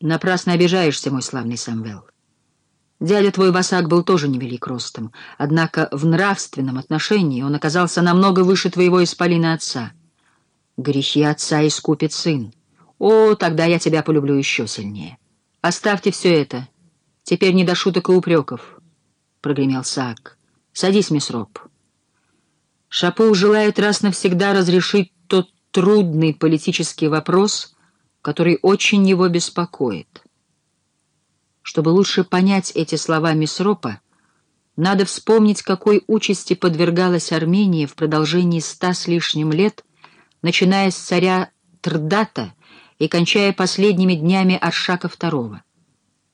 Напрасно обижаешься, мой славный Самвел. Дядя твой Васак был тоже невелик ростом, однако в нравственном отношении он оказался намного выше твоего исполина отца. Грехи отца искупит сын. О, тогда я тебя полюблю еще сильнее. Оставьте все это. Теперь не до шуток и упреков, — прогремел Саак. Садись, мисс Роб. Шапоу желает раз навсегда разрешить тот трудный политический вопрос, который очень его беспокоит. Чтобы лучше понять эти слова мисс Ропа, надо вспомнить, какой участи подвергалась Армения в продолжении ста с лишним лет, начиная с царя Трдата и кончая последними днями Аршака II,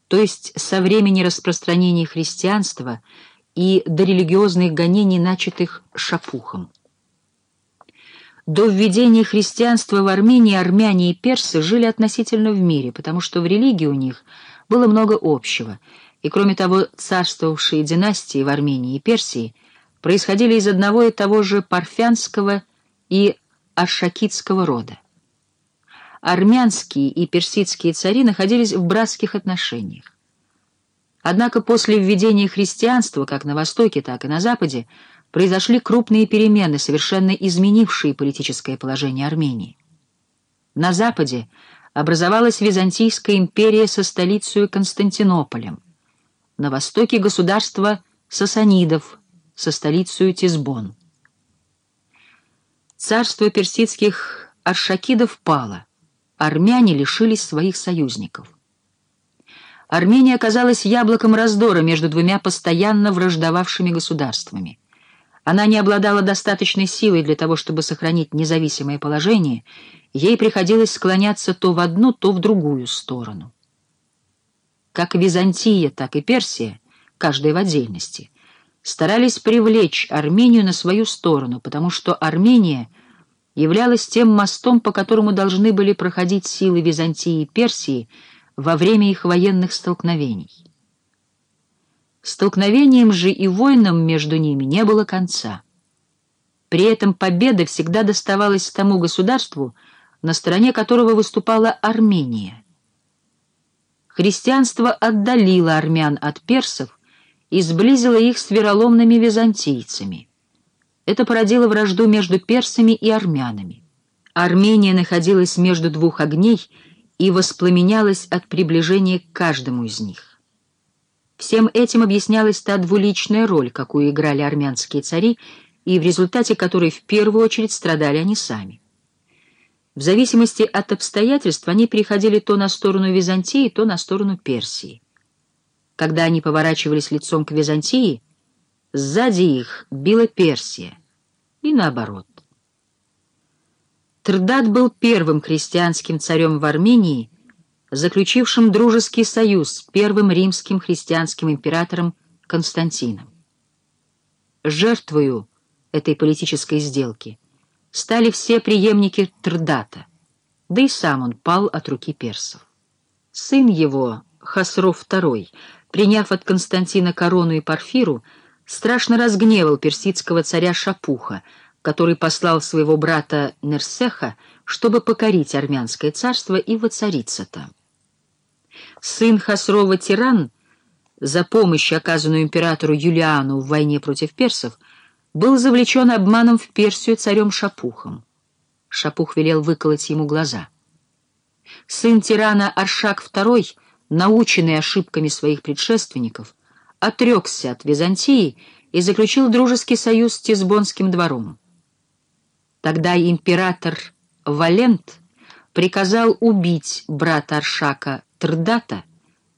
то есть со времени распространения христианства и до религиозных гонений, начатых Шапухом. До введения христианства в Армении армяне и персы жили относительно в мире, потому что в религии у них – было много общего, и, кроме того, царствовавшие династии в Армении и Персии происходили из одного и того же парфянского и ашакитского рода. Армянские и персидские цари находились в братских отношениях. Однако после введения христианства как на Востоке, так и на Западе произошли крупные перемены, совершенно изменившие политическое положение Армении. На Западе образовалась Византийская империя со столицей Константинополем. На востоке государство сасанидов со столицей Тисбон. Царство персидских аршакидов пало, армяне лишились своих союзников. Армения оказалась яблоком раздора между двумя постоянно враждовавшими государствами. Она не обладала достаточной силой для того, чтобы сохранить независимое положение, ей приходилось склоняться то в одну, то в другую сторону. Как Византия, так и Персия, каждая в отдельности, старались привлечь Армению на свою сторону, потому что Армения являлась тем мостом, по которому должны были проходить силы Византии и Персии во время их военных столкновений. Столкновением же и войнам между ними не было конца. При этом победа всегда доставалась тому государству, на стороне которого выступала Армения. Христианство отдалило армян от персов и сблизило их с вероломными византийцами. Это породило вражду между персами и армянами. Армения находилась между двух огней и воспламенялась от приближения к каждому из них. Всем этим объяснялась та двуличная роль, какую играли армянские цари, и в результате которой в первую очередь страдали они сами. В зависимости от обстоятельств они переходили то на сторону Византии, то на сторону Персии. Когда они поворачивались лицом к Византии, сзади их била Персия, и наоборот. Трдат был первым христианским царем в Армении, заключившим дружеский союз с первым римским христианским императором Константином. Жертвою этой политической сделки стали все преемники Трдата, да и сам он пал от руки персов. Сын его, Хасров II, приняв от Константина корону и парфиру, страшно разгневал персидского царя Шапуха, который послал своего брата Нерсеха, чтобы покорить армянское царство и воцариться там. Сын Хасрова Тиран, за помощь, оказанную императору Юлиану в войне против персов, был завлечен обманом в Персию царем Шапухом. Шапух велел выколоть ему глаза. Сын тирана Аршак II, наученный ошибками своих предшественников, отрекся от Византии и заключил дружеский союз с Тисбонским двором. Тогда император Валент приказал убить брата Аршака Трдата,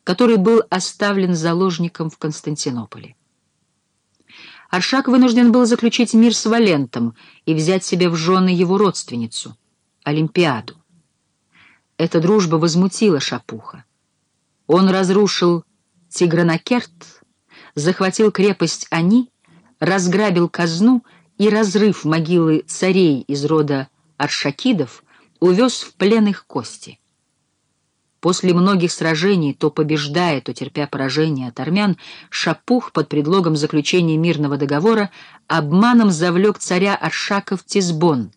который был оставлен заложником в Константинополе. Аршак вынужден был заключить мир с Валентом и взять себе в жены его родственницу, Олимпиаду. Эта дружба возмутила Шапуха. Он разрушил Тигранакерт, захватил крепость Ани, разграбил казну и, разрыв могилы царей из рода Аршакидов, увез в плен их кости. После многих сражений, то побеждая, то терпя поражение от армян, Шапух под предлогом заключения мирного договора обманом завлек царя Аршака в Тисбон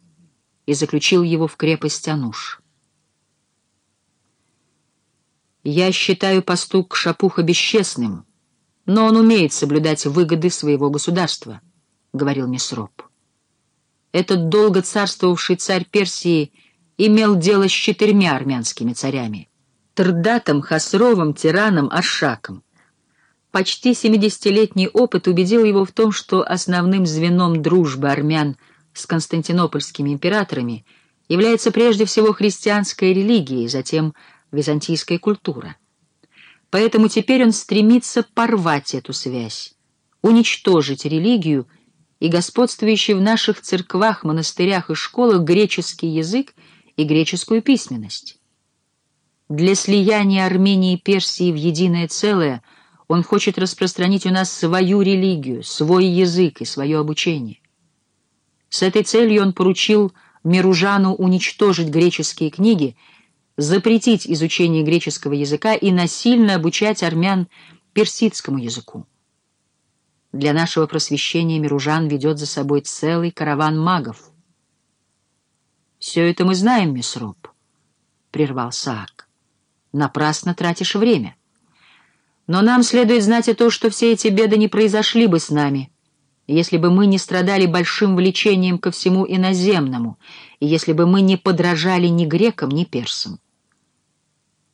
и заключил его в крепость Ануш. Я считаю поступ Шапуха бесчестным, но он умеет соблюдать выгоды своего государства, — говорил Месроп. Этот долго царствовавший царь Персии имел дело с четырьмя армянскими царями — Трдатом, Хасровым, Тираном, Аршаком. Почти семидесятилетний опыт убедил его в том, что основным звеном дружбы армян с константинопольскими императорами является прежде всего христианская религия и затем византийская культура. Поэтому теперь он стремится порвать эту связь, уничтожить религию и господствующий в наших церквах, монастырях и школах греческий язык и греческую письменность. Для слияния Армении и Персии в единое целое – он хочет распространить у нас свою религию, свой язык и свое обучение. С этой целью он поручил Миружану уничтожить греческие книги, запретить изучение греческого языка и насильно обучать армян персидскому языку. Для нашего просвещения Миружан ведет за собой целый караван магов. «Все это мы знаем, мисс Роб», — прервал Саак. «Напрасно тратишь время». Но нам следует знать и то, что все эти беды не произошли бы с нами, если бы мы не страдали большим влечением ко всему иноземному, и если бы мы не подражали ни грекам, ни персам.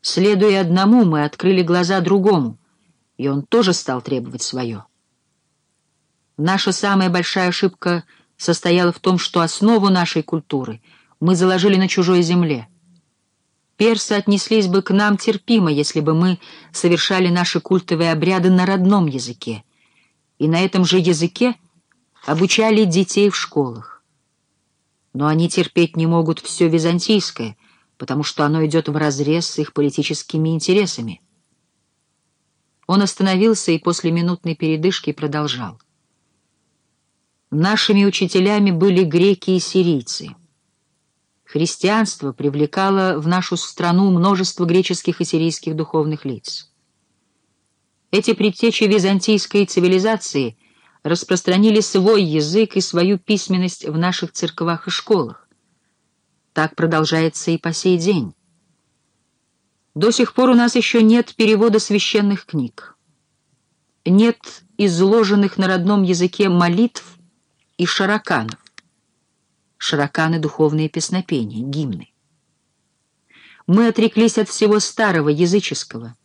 Следуя одному, мы открыли глаза другому, и он тоже стал требовать свое. Наша самая большая ошибка состояла в том, что основу нашей культуры мы заложили на чужой земле — Персы отнеслись бы к нам терпимо, если бы мы совершали наши культовые обряды на родном языке, и на этом же языке обучали детей в школах. Но они терпеть не могут все византийское, потому что оно идет вразрез с их политическими интересами. Он остановился и после минутной передышки продолжал. Нашими учителями были греки и сирийцы — христианство привлекало в нашу страну множество греческих и сирийских духовных лиц. Эти предтечи византийской цивилизации распространили свой язык и свою письменность в наших церквах и школах. Так продолжается и по сей день. До сих пор у нас еще нет перевода священных книг. Нет изложенных на родном языке молитв и шараканов широканы духовные песнопения, гимны. Мы отреклись от всего старого, языческого.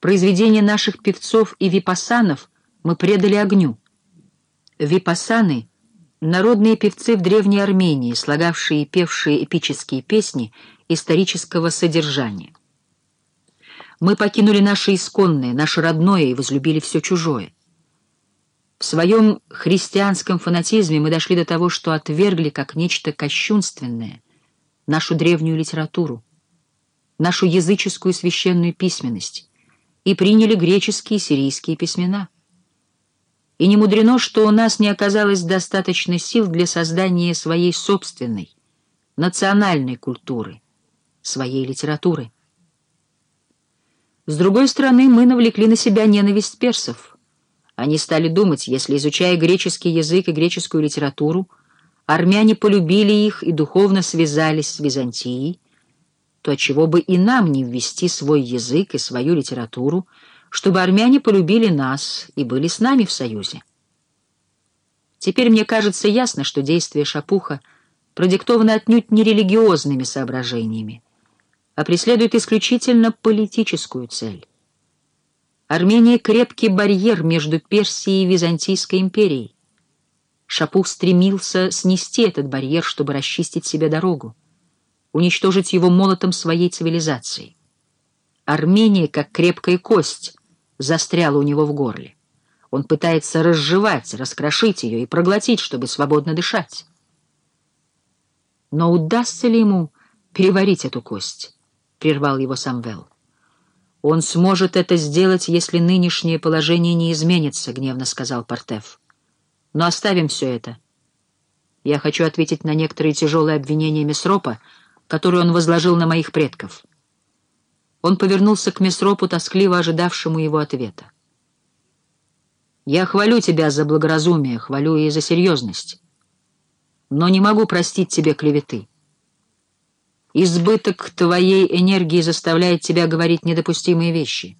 Произведения наших певцов и випасанов мы предали огню. Випасаны — народные певцы в Древней Армении, слагавшие и певшие эпические песни исторического содержания. Мы покинули наше исконное, наше родное и возлюбили все чужое. В своем христианском фанатизме мы дошли до того, что отвергли как нечто кощунственное нашу древнюю литературу, нашу языческую священную письменность и приняли греческие и сирийские письмена. И не мудрено, что у нас не оказалось достаточно сил для создания своей собственной, национальной культуры, своей литературы. С другой стороны, мы навлекли на себя ненависть персов — они стали думать, если, изучая греческий язык и греческую литературу, армяне полюбили их и духовно связались с Византией, то чего бы и нам не ввести свой язык и свою литературу, чтобы армяне полюбили нас и были с нами в союзе. Теперь мне кажется ясно, что действие Шапуха продиктовано отнюдь не религиозными соображениями, а преследует исключительно политическую цель. Армения — крепкий барьер между Персией и Византийской империей. Шапух стремился снести этот барьер, чтобы расчистить себе дорогу, уничтожить его молотом своей цивилизации. Армения, как крепкая кость, застряла у него в горле. Он пытается разжевать, раскрошить ее и проглотить, чтобы свободно дышать. Но удастся ли ему переварить эту кость? — прервал его Самвел. «Он сможет это сделать, если нынешнее положение не изменится», — гневно сказал Портеф. «Но оставим все это. Я хочу ответить на некоторые тяжелые обвинения Месропа, которые он возложил на моих предков». Он повернулся к Месропу, тоскливо ожидавшему его ответа. «Я хвалю тебя за благоразумие, хвалю и за серьезность, но не могу простить тебе клеветы. Избыток твоей энергии заставляет тебя говорить недопустимые вещи.